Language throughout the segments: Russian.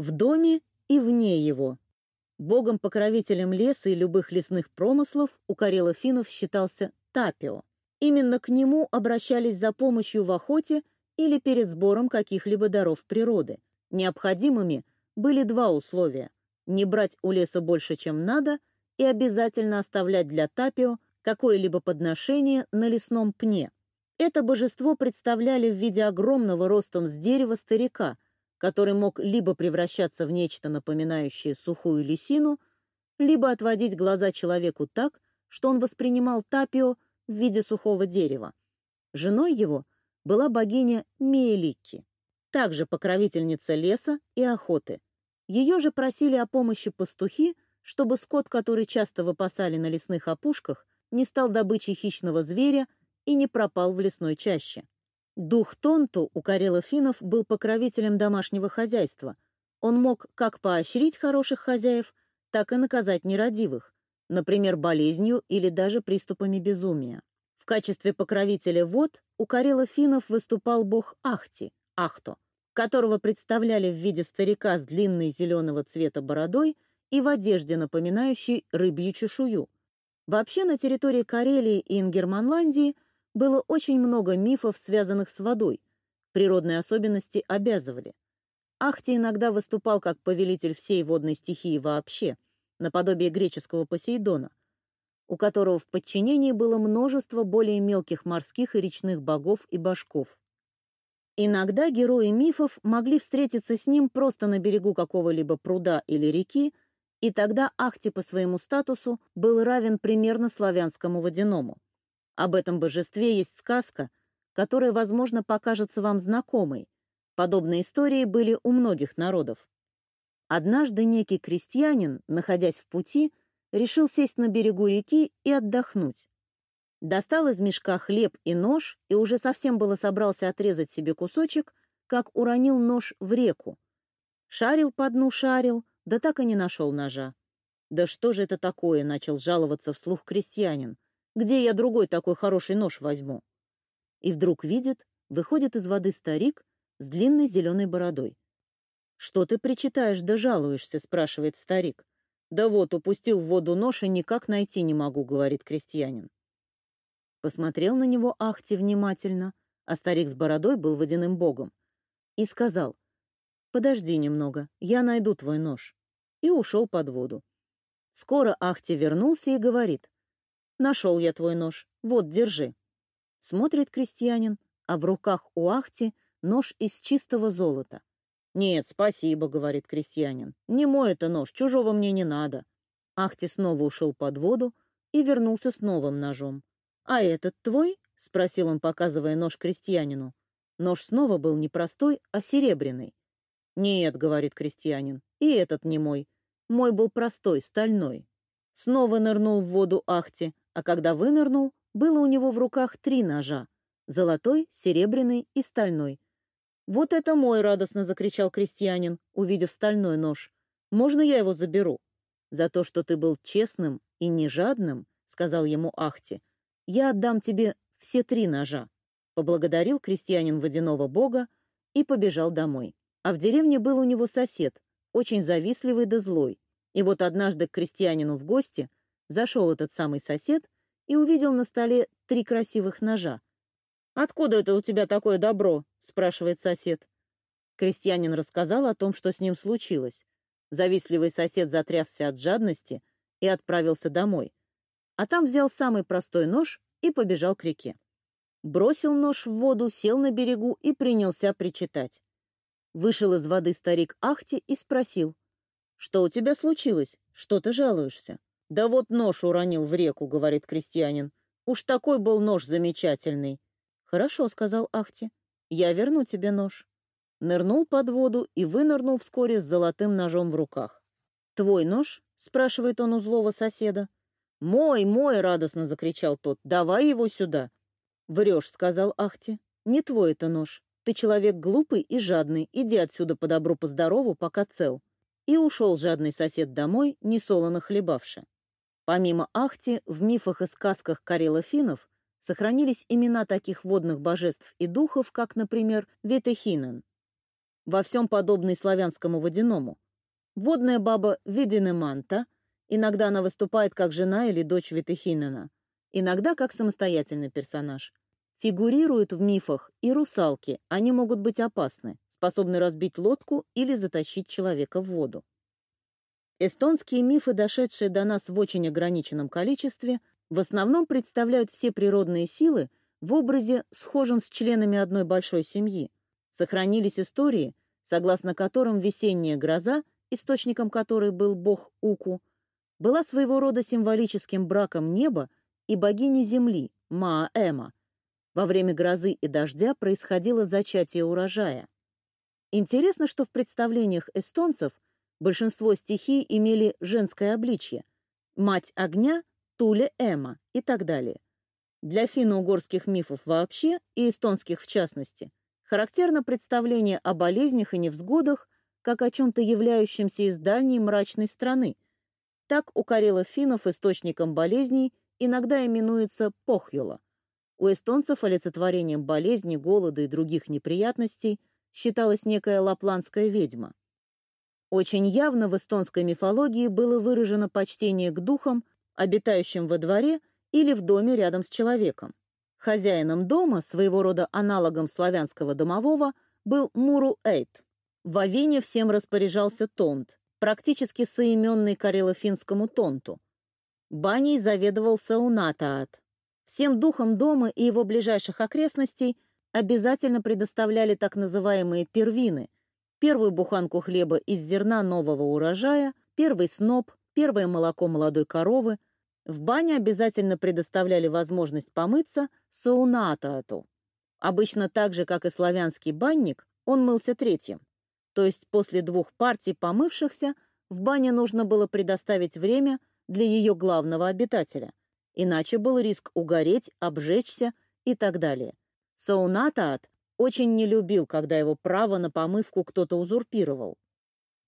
в доме и вне его. Богом-покровителем леса и любых лесных промыслов у карело-финнов считался Тапио. Именно к нему обращались за помощью в охоте или перед сбором каких-либо даров природы. Необходимыми были два условия – не брать у леса больше, чем надо, и обязательно оставлять для Тапио какое-либо подношение на лесном пне. Это божество представляли в виде огромного ростом с дерева старика, который мог либо превращаться в нечто напоминающее сухую лисину, либо отводить глаза человеку так, что он воспринимал Тапио в виде сухого дерева. Женой его была богиня Мееликки, также покровительница леса и охоты. Ее же просили о помощи пастухи, чтобы скот, который часто выпасали на лесных опушках, не стал добычей хищного зверя и не пропал в лесной чаще. Дух Тонту у карело-финнов был покровителем домашнего хозяйства. Он мог как поощрить хороших хозяев, так и наказать нерадивых, например, болезнью или даже приступами безумия. В качестве покровителя вод у карело-финнов выступал бог Ахти, Ахто, которого представляли в виде старика с длинной зеленого цвета бородой и в одежде, напоминающей рыбью чешую. Вообще на территории Карелии и Ингерманландии – было очень много мифов, связанных с водой. Природные особенности обязывали. Ахти иногда выступал как повелитель всей водной стихии вообще, наподобие греческого Посейдона, у которого в подчинении было множество более мелких морских и речных богов и башков. Иногда герои мифов могли встретиться с ним просто на берегу какого-либо пруда или реки, и тогда Ахти по своему статусу был равен примерно славянскому водяному. Об этом божестве есть сказка, которая, возможно, покажется вам знакомой. Подобные истории были у многих народов. Однажды некий крестьянин, находясь в пути, решил сесть на берегу реки и отдохнуть. Достал из мешка хлеб и нож и уже совсем было собрался отрезать себе кусочек, как уронил нож в реку. Шарил по дну, шарил, да так и не нашел ножа. «Да что же это такое?» — начал жаловаться вслух крестьянин. Где я другой такой хороший нож возьму? И вдруг видит, выходит из воды старик с длинной зеленой бородой. «Что ты причитаешь да жалуешься?» — спрашивает старик. «Да вот, упустил в воду нож и никак найти не могу», — говорит крестьянин. Посмотрел на него Ахти внимательно, а старик с бородой был водяным богом, и сказал, «Подожди немного, я найду твой нож», и ушел под воду. Скоро Ахти вернулся и говорит, Нашел я твой нож. Вот, держи. Смотрит крестьянин, а в руках у Ахти нож из чистого золота. «Нет, спасибо», — говорит крестьянин. «Не мой это нож, чужого мне не надо». Ахти снова ушел под воду и вернулся с новым ножом. «А этот твой?» — спросил он, показывая нож крестьянину. Нож снова был не простой, а серебряный. «Нет», — говорит крестьянин, — «и этот не мой. Мой был простой, стальной». Снова нырнул в воду Ахти, а когда вынырнул, было у него в руках три ножа — золотой, серебряный и стальной. «Вот это мой!» — радостно закричал крестьянин, увидев стальной нож. «Можно я его заберу?» «За то, что ты был честным и не жадным», — сказал ему Ахти, — «я отдам тебе все три ножа». Поблагодарил крестьянин водяного бога и побежал домой. А в деревне был у него сосед, очень завистливый да злой. И вот однажды к крестьянину в гости — Зашел этот самый сосед и увидел на столе три красивых ножа. «Откуда это у тебя такое добро?» — спрашивает сосед. Крестьянин рассказал о том, что с ним случилось. Завистливый сосед затрясся от жадности и отправился домой. А там взял самый простой нож и побежал к реке. Бросил нож в воду, сел на берегу и принялся причитать. Вышел из воды старик Ахти и спросил. «Что у тебя случилось? Что ты жалуешься?» «Да вот нож уронил в реку», — говорит крестьянин. «Уж такой был нож замечательный». «Хорошо», — сказал Ахти. «Я верну тебе нож». Нырнул под воду и вынырнул вскоре с золотым ножом в руках. «Твой нож?» — спрашивает он у злого соседа. «Мой, мой!» — радостно закричал тот. «Давай его сюда!» «Врешь», — сказал Ахти. «Не твой это нож. Ты человек глупый и жадный. Иди отсюда по добру, по здорову, пока цел». И ушел жадный сосед домой, несолоно хлебавши. Помимо Ахти, в мифах и сказках карело-финнов сохранились имена таких водных божеств и духов, как, например, Ветехинен. во всем подобный славянскому водяному. Водная баба Видинеманта, иногда она выступает как жена или дочь Витыхинена, иногда как самостоятельный персонаж. Фигурируют в мифах и русалки, они могут быть опасны, способны разбить лодку или затащить человека в воду. Эстонские мифы, дошедшие до нас в очень ограниченном количестве, в основном представляют все природные силы в образе, схожем с членами одной большой семьи. Сохранились истории, согласно которым весенняя гроза, источником которой был бог Уку, была своего рода символическим браком неба и богини земли, Мааэма. Во время грозы и дождя происходило зачатие урожая. Интересно, что в представлениях эстонцев – Большинство стихий имели женское обличье. Мать огня — Туле Эма и так далее. Для финно-угорских мифов вообще, и эстонских в частности, характерно представление о болезнях и невзгодах как о чем-то являющемся из дальней мрачной страны. Так у карелов-финнов источником болезней иногда именуется похьюла. У эстонцев олицетворением болезни, голода и других неприятностей считалась некая лапландская ведьма. Очень явно в эстонской мифологии было выражено почтение к духам, обитающим во дворе или в доме рядом с человеком. Хозяином дома, своего рода аналогом славянского домового, был Муру-Эйт. В Авине всем распоряжался Тонт, практически соименный карело-финскому Тонту. Баней заведовал Саунатаат. Всем духам дома и его ближайших окрестностей обязательно предоставляли так называемые первины – первую буханку хлеба из зерна нового урожая, первый сноп, первое молоко молодой коровы. В бане обязательно предоставляли возможность помыться саунатаату. Обычно так же, как и славянский банник, он мылся третьим. То есть после двух партий помывшихся в бане нужно было предоставить время для ее главного обитателя, иначе был риск угореть, обжечься и так далее. Саунатаат очень не любил, когда его право на помывку кто-то узурпировал.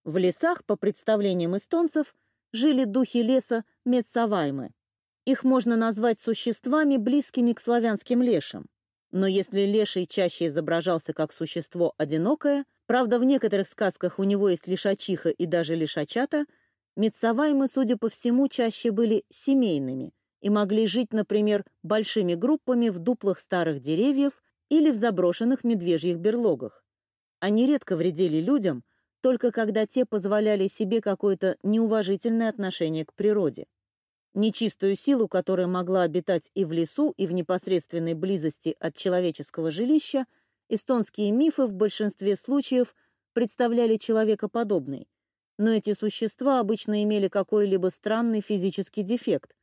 В лесах, по представлениям эстонцев, жили духи леса Мецаваймы. Их можно назвать существами, близкими к славянским лешам. Но если леший чаще изображался как существо одинокое, правда, в некоторых сказках у него есть лишачиха и даже лишачата, Мецаваймы, судя по всему, чаще были семейными и могли жить, например, большими группами в дуплах старых деревьев или в заброшенных медвежьих берлогах. Они редко вредили людям, только когда те позволяли себе какое-то неуважительное отношение к природе. Нечистую силу, которая могла обитать и в лесу, и в непосредственной близости от человеческого жилища, эстонские мифы в большинстве случаев представляли человекоподобной. Но эти существа обычно имели какой-либо странный физический дефект.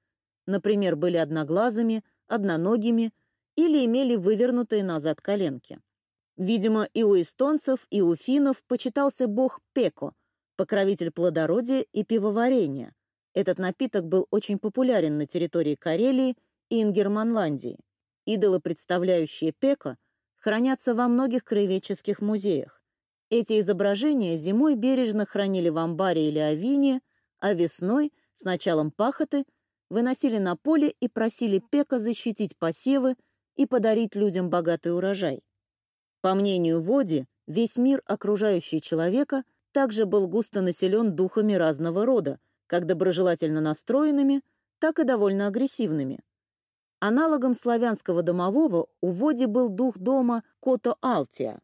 Например, были одноглазыми, одноногими, или имели вывернутые назад коленки. Видимо, и у эстонцев, и у финнов почитался бог Пеко, покровитель плодородия и пивоварения. Этот напиток был очень популярен на территории Карелии и Ингерманландии. Идолы, представляющие Пеко, хранятся во многих краеведческих музеях. Эти изображения зимой бережно хранили в амбаре или авине, а весной, с началом пахоты, выносили на поле и просили Пека защитить посевы, и подарить людям богатый урожай. По мнению Води, весь мир, окружающий человека, также был густо населен духами разного рода, как доброжелательно настроенными, так и довольно агрессивными. Аналогом славянского домового у Води был дух дома Кото-Алтия,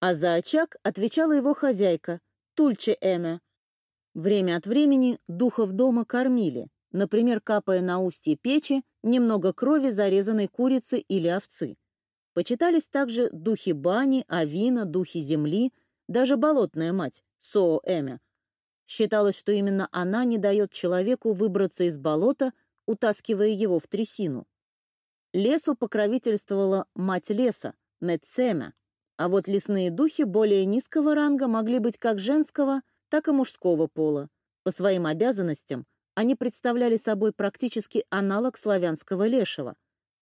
а за очаг отвечала его хозяйка Тульче Эме. Время от времени духов дома кормили, например, капая на устье печи немного крови зарезанной курицы или овцы. Почитались также духи бани, авина, духи земли, даже болотная мать, Соо-Эмя. Считалось, что именно она не дает человеку выбраться из болота, утаскивая его в трясину. Лесу покровительствовала мать леса, Мецемя, а вот лесные духи более низкого ранга могли быть как женского, так и мужского пола. По своим обязанностям они представляли собой практически аналог славянского лешего,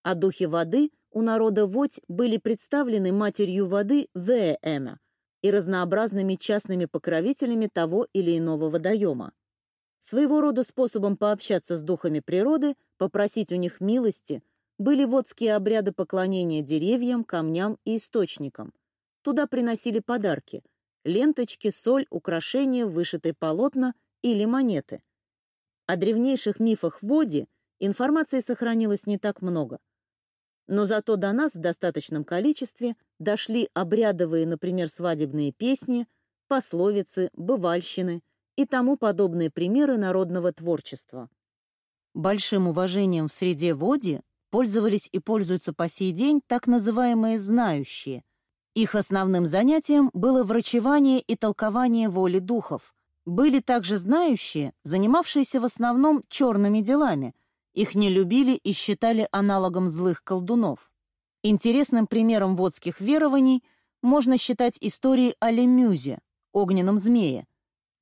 а духи воды у народа Водь были представлены матерью воды Веэма и разнообразными частными покровителями того или иного водоема. Своего рода способом пообщаться с духами природы, попросить у них милости, были водские обряды поклонения деревьям, камням и источникам. Туда приносили подарки ленточки, соль, украшения, вышитые полотна или монеты. О древнейших мифах Води информации сохранилось не так много. Но зато до нас в достаточном количестве дошли обрядовые, например, свадебные песни, пословицы, бывальщины и тому подобные примеры народного творчества. Большим уважением в среде Води пользовались и пользуются по сей день так называемые «знающие». Их основным занятием было врачевание и толкование воли духов. Были также знающие, занимавшиеся в основном черными делами. Их не любили и считали аналогом злых колдунов. Интересным примером водских верований можно считать истории о Лемюзе, огненном змее.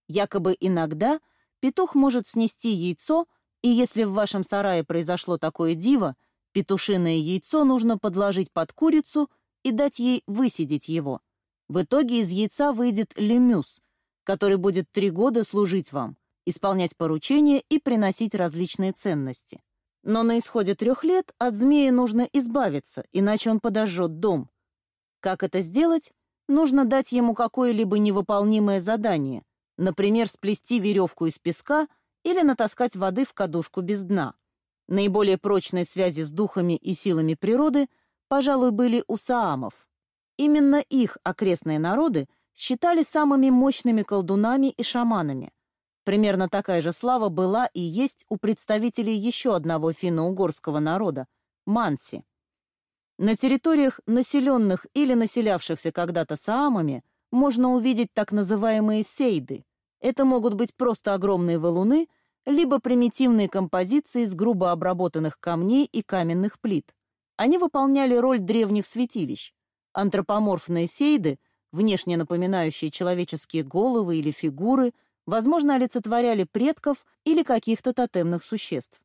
Якобы иногда петух может снести яйцо, и если в вашем сарае произошло такое диво, Петушиное яйцо нужно подложить под курицу и дать ей высидеть его. В итоге из яйца выйдет лемюс, который будет три года служить вам, исполнять поручения и приносить различные ценности. Но на исходе трех лет от змеи нужно избавиться, иначе он подожжет дом. Как это сделать? Нужно дать ему какое-либо невыполнимое задание, например, сплести веревку из песка или натаскать воды в кадушку без дна. Наиболее прочные связи с духами и силами природы, пожалуй, были у саамов. Именно их окрестные народы считали самыми мощными колдунами и шаманами. Примерно такая же слава была и есть у представителей еще одного финно-угорского народа — манси. На территориях, населенных или населявшихся когда-то саамами, можно увидеть так называемые сейды. Это могут быть просто огромные валуны — либо примитивные композиции из грубо обработанных камней и каменных плит. Они выполняли роль древних святилищ. Антропоморфные сейды, внешне напоминающие человеческие головы или фигуры, возможно, олицетворяли предков или каких-то тотемных существ.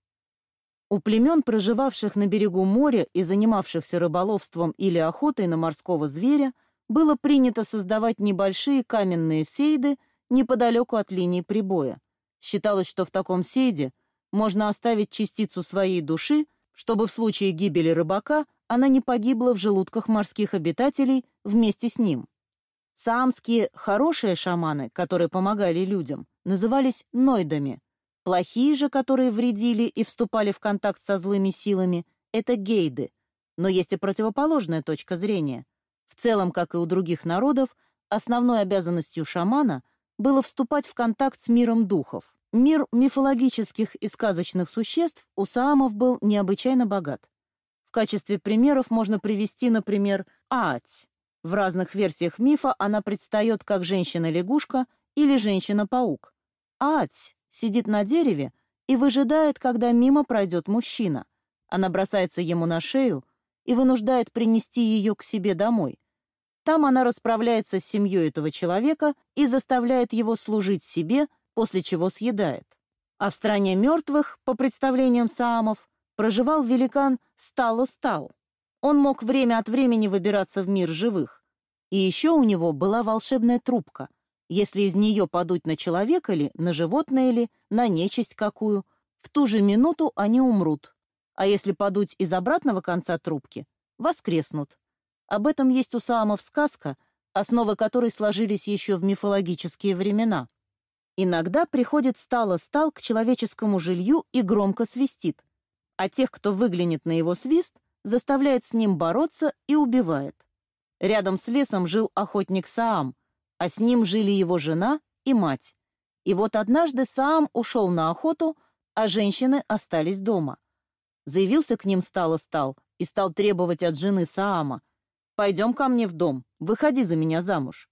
У племен, проживавших на берегу моря и занимавшихся рыболовством или охотой на морского зверя, было принято создавать небольшие каменные сейды неподалеку от линии прибоя. Считалось, что в таком сейде можно оставить частицу своей души, чтобы в случае гибели рыбака она не погибла в желудках морских обитателей вместе с ним. Саамские хорошие шаманы, которые помогали людям, назывались нойдами. Плохие же, которые вредили и вступали в контакт со злыми силами, это гейды. Но есть и противоположная точка зрения. В целом, как и у других народов, основной обязанностью шамана было вступать в контакт с миром духов. Мир мифологических и сказочных существ у саамов был необычайно богат. В качестве примеров можно привести, например, Аать. В разных версиях мифа она предстает как женщина-лягушка или женщина-паук. Аать сидит на дереве и выжидает, когда мимо пройдет мужчина. Она бросается ему на шею и вынуждает принести ее к себе домой. Там она расправляется с семьей этого человека и заставляет его служить себе, после чего съедает. А в стране мертвых, по представлениям Саамов, проживал великан Стало-Стал. Он мог время от времени выбираться в мир живых. И еще у него была волшебная трубка. Если из нее подуть на человека ли, на животное ли, на нечисть какую, в ту же минуту они умрут. А если подуть из обратного конца трубки, воскреснут. Об этом есть у Саамов сказка, основы которой сложились еще в мифологические времена. Иногда приходит стало-стал к человеческому жилью и громко свистит, а тех, кто выглянет на его свист, заставляет с ним бороться и убивает. Рядом с лесом жил охотник Саам, а с ним жили его жена и мать. И вот однажды Саам ушел на охоту, а женщины остались дома. Заявился к ним стало-стал и стал требовать от жены Саама, Пойдем ко мне в дом, выходи за меня замуж».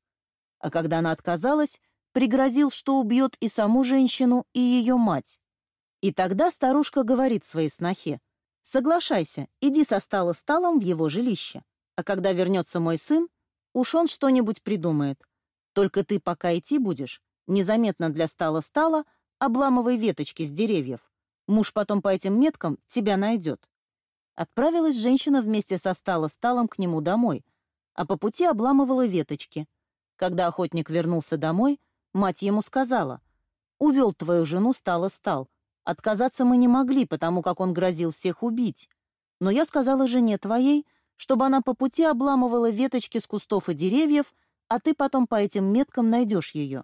А когда она отказалась, пригрозил, что убьет и саму женщину, и ее мать. И тогда старушка говорит своей снохе, «Соглашайся, иди со стала сталом в его жилище, а когда вернется мой сын, уж он что-нибудь придумает. Только ты пока идти будешь, незаметно для стала стала, обламывай веточки с деревьев. Муж потом по этим меткам тебя найдет. Отправилась женщина вместе со стало-сталом к нему домой, а по пути обламывала веточки. Когда охотник вернулся домой, мать ему сказала, «Увел твою жену стало-стал. Отказаться мы не могли, потому как он грозил всех убить. Но я сказала жене твоей, чтобы она по пути обламывала веточки с кустов и деревьев, а ты потом по этим меткам найдешь ее.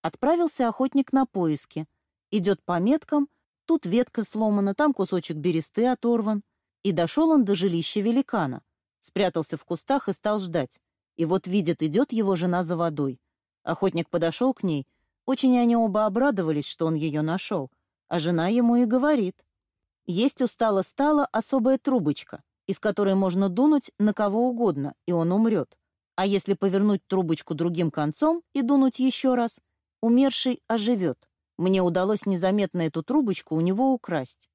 Отправился охотник на поиски. Идет по меткам, тут ветка сломана, там кусочек бересты оторван. И дошел он до жилища великана. Спрятался в кустах и стал ждать. И вот видит, идет его жена за водой. Охотник подошел к ней. Очень они оба обрадовались, что он ее нашел. А жена ему и говорит. Есть устала-стала особая трубочка, из которой можно дунуть на кого угодно, и он умрет. А если повернуть трубочку другим концом и дунуть еще раз, умерший оживет. Мне удалось незаметно эту трубочку у него украсть.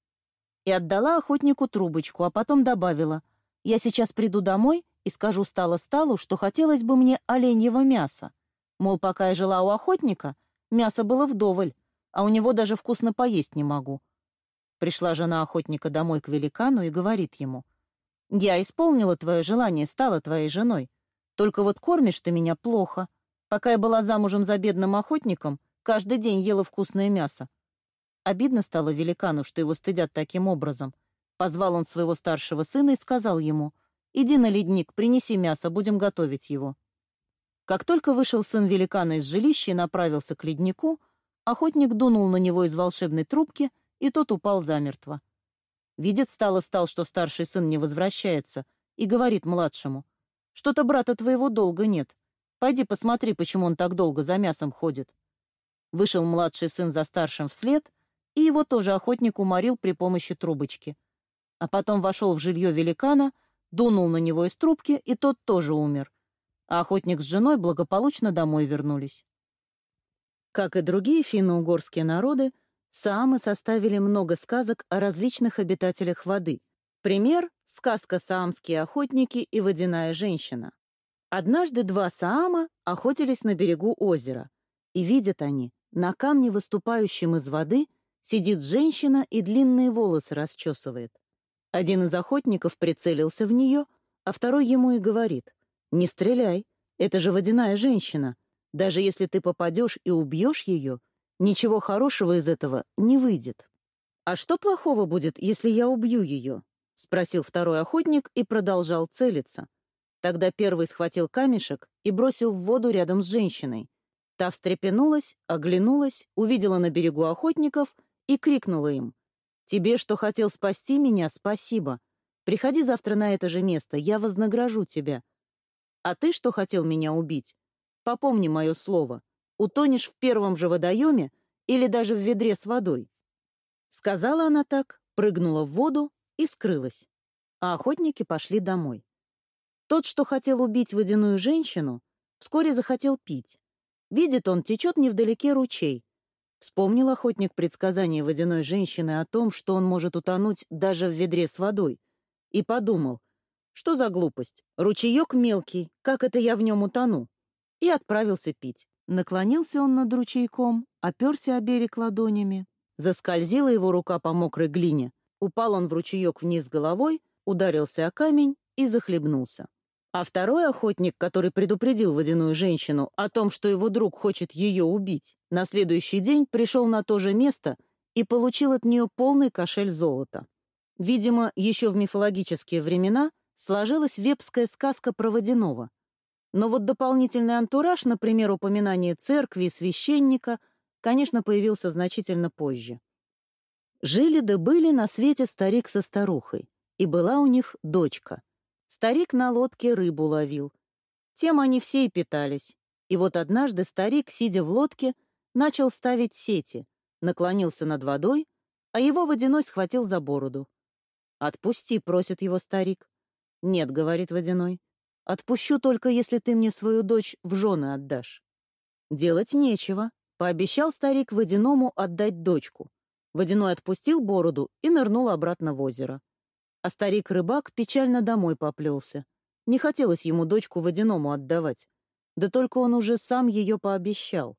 И отдала охотнику трубочку, а потом добавила, «Я сейчас приду домой и скажу стало-сталу, что хотелось бы мне оленьего мяса. Мол, пока я жила у охотника, мясо было вдоволь, а у него даже вкусно поесть не могу. Пришла жена охотника домой к великану и говорит ему, «Я исполнила твое желание, стала твоей женой. Только вот кормишь ты меня плохо. Пока я была замужем за бедным охотником, каждый день ела вкусное мясо. Обидно стало великану, что его стыдят таким образом. Позвал он своего старшего сына и сказал ему, «Иди на ледник, принеси мясо, будем готовить его». Как только вышел сын великана из жилища и направился к леднику, охотник дунул на него из волшебной трубки — и тот упал замертво. Видит стало стал, что старший сын не возвращается, и говорит младшему, «Что-то брата твоего долго нет. Пойди посмотри, почему он так долго за мясом ходит». Вышел младший сын за старшим вслед, и его тоже охотник уморил при помощи трубочки. А потом вошел в жилье великана, дунул на него из трубки, и тот тоже умер. А охотник с женой благополучно домой вернулись. Как и другие финно-угорские народы, Саамы составили много сказок о различных обитателях воды. Пример — сказка «Саамские охотники и водяная женщина». Однажды два Саама охотились на берегу озера, и видят они, на камне, выступающем из воды, сидит женщина и длинные волосы расчесывает. Один из охотников прицелился в нее, а второй ему и говорит, «Не стреляй, это же водяная женщина. Даже если ты попадешь и убьешь ее, Ничего хорошего из этого не выйдет. «А что плохого будет, если я убью ее?» — спросил второй охотник и продолжал целиться. Тогда первый схватил камешек и бросил в воду рядом с женщиной. Та встрепенулась, оглянулась, увидела на берегу охотников и крикнула им. «Тебе, что хотел спасти меня, спасибо. Приходи завтра на это же место, я вознагражу тебя. А ты, что хотел меня убить? Попомни мое слово утонешь в первом же водоеме или даже в ведре с водой. Сказала она так, прыгнула в воду и скрылась. А охотники пошли домой. Тот, что хотел убить водяную женщину, вскоре захотел пить. Видит он, течет невдалеке ручей. Вспомнил охотник предсказание водяной женщины о том, что он может утонуть даже в ведре с водой, и подумал, что за глупость, ручеек мелкий, как это я в нем утону, и отправился пить. Наклонился он над ручейком, оперся о берег ладонями. Заскользила его рука по мокрой глине. Упал он в ручеек вниз головой, ударился о камень и захлебнулся. А второй охотник, который предупредил водяную женщину о том, что его друг хочет ее убить, на следующий день пришел на то же место и получил от нее полный кошель золота. Видимо, еще в мифологические времена сложилась вепская сказка про водяного, но вот дополнительный антураж, например, упоминание церкви и священника, конечно, появился значительно позже. Жили да были на свете старик со старухой, и была у них дочка. Старик на лодке рыбу ловил. Тем они все и питались. И вот однажды старик, сидя в лодке, начал ставить сети, наклонился над водой, а его водяной схватил за бороду. «Отпусти», — просит его старик. «Нет», — говорит водяной, Отпущу только, если ты мне свою дочь в жены отдашь». Делать нечего. Пообещал старик водяному отдать дочку. Водяной отпустил бороду и нырнул обратно в озеро. А старик-рыбак печально домой поплелся. Не хотелось ему дочку водяному отдавать. Да только он уже сам ее пообещал.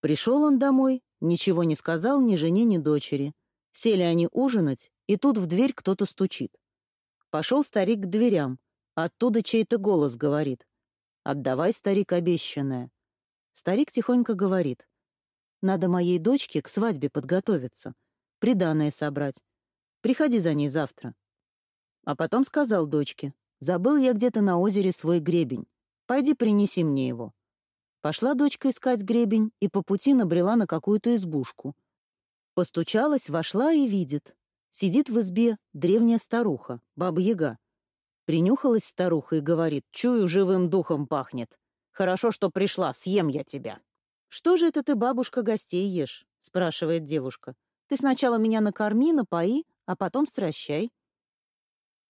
Пришел он домой, ничего не сказал ни жене, ни дочери. Сели они ужинать, и тут в дверь кто-то стучит. Пошел старик к дверям, Оттуда чей-то голос говорит. «Отдавай, старик, обещанное». Старик тихонько говорит. «Надо моей дочке к свадьбе подготовиться, приданое собрать. Приходи за ней завтра». А потом сказал дочке. «Забыл я где-то на озере свой гребень. Пойди принеси мне его». Пошла дочка искать гребень и по пути набрела на какую-то избушку. Постучалась, вошла и видит. Сидит в избе древняя старуха, баба-яга. Принюхалась старуха и говорит, «Чую, живым духом пахнет. Хорошо, что пришла, съем я тебя». «Что же это ты, бабушка, гостей ешь?» — спрашивает девушка. «Ты сначала меня накорми, напои, а потом стращай».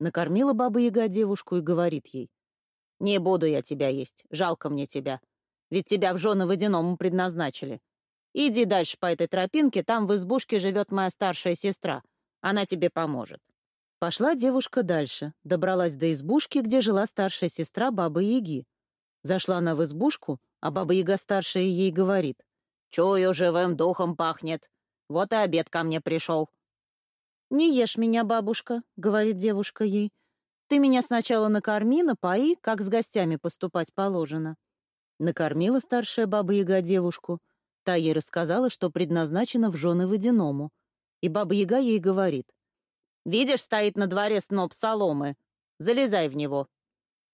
Накормила баба-яга девушку и говорит ей, «Не буду я тебя есть, жалко мне тебя. Ведь тебя в жены водяному предназначили. Иди дальше по этой тропинке, там в избушке живет моя старшая сестра. Она тебе поможет». Пошла девушка дальше, добралась до избушки, где жила старшая сестра Бабы-Яги. Зашла она в избушку, а Баба-Яга старшая ей говорит. «Чую, живым духом пахнет. Вот и обед ко мне пришел». «Не ешь меня, бабушка», — говорит девушка ей. «Ты меня сначала накорми, напои, как с гостями поступать положено». Накормила старшая баба-яга девушку. Та ей рассказала, что предназначена в жены водяному. И баба-яга ей говорит. «Видишь, стоит на дворе сноп соломы. Залезай в него».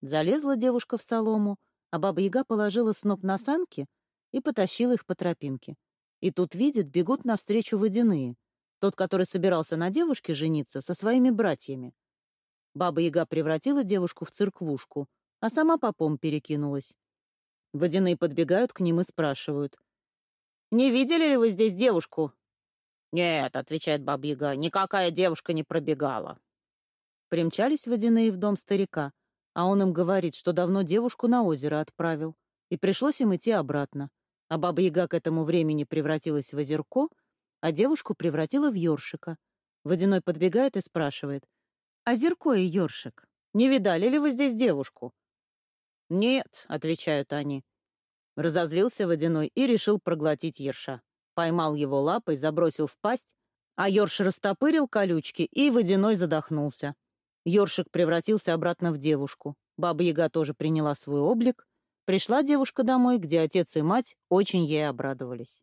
Залезла девушка в солому, а баба-яга положила сноп на санки и потащила их по тропинке. И тут видит, бегут навстречу водяные. Тот, который собирался на девушке жениться, со своими братьями. Баба-яга превратила девушку в церквушку, а сама попом перекинулась. Водяные подбегают к ним и спрашивают. «Не видели ли вы здесь девушку?» «Нет», — отвечает Баба-Яга, — «никакая девушка не пробегала». Примчались водяные в дом старика, а он им говорит, что давно девушку на озеро отправил, и пришлось им идти обратно. А Баба-Яга к этому времени превратилась в озерко, а девушку превратила в ёршика. Водяной подбегает и спрашивает. «Озерко и ёршик, не видали ли вы здесь девушку?» «Нет», — отвечают они. Разозлился водяной и решил проглотить ерша. Поймал его лапой, забросил в пасть, а ерш растопырил колючки, и водяной задохнулся. Ёршик превратился обратно в девушку. Баба-яга тоже приняла свой облик. Пришла девушка домой, где отец и мать очень ей обрадовались.